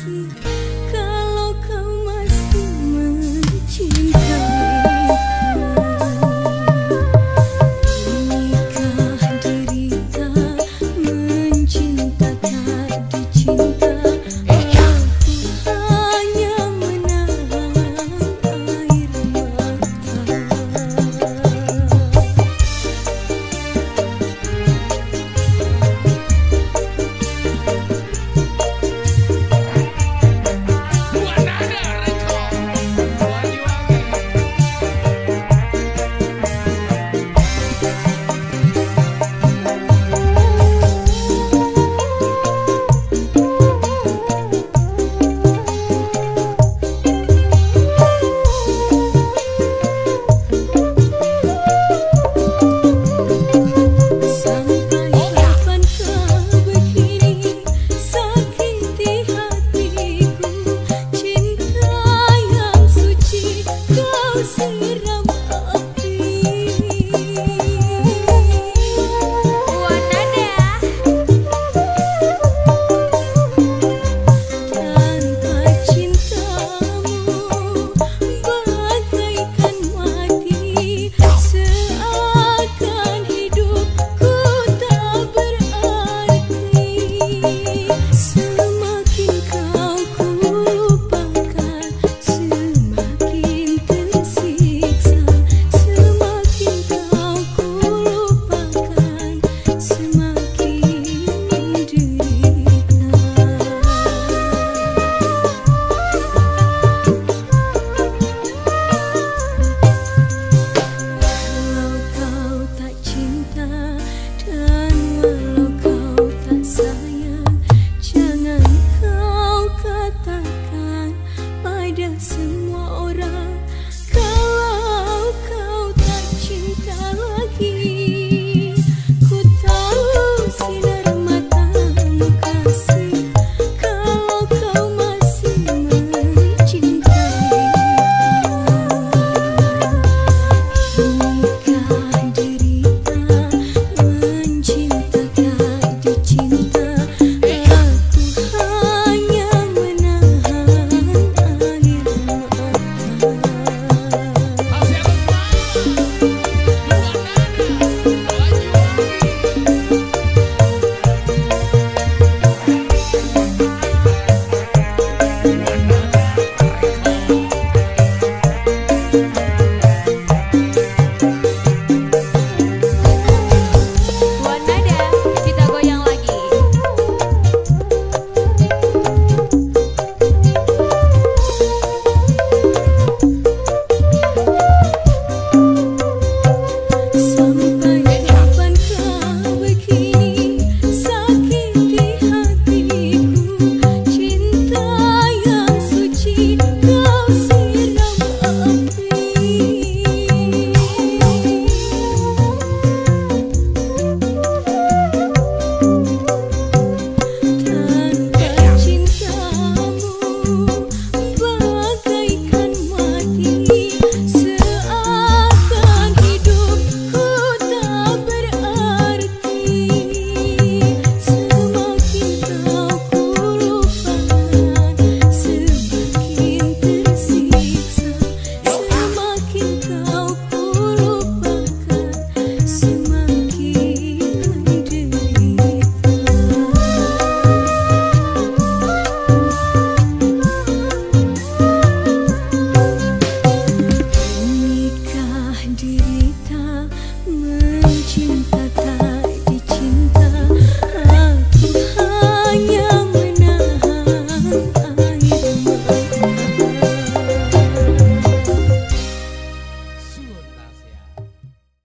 see.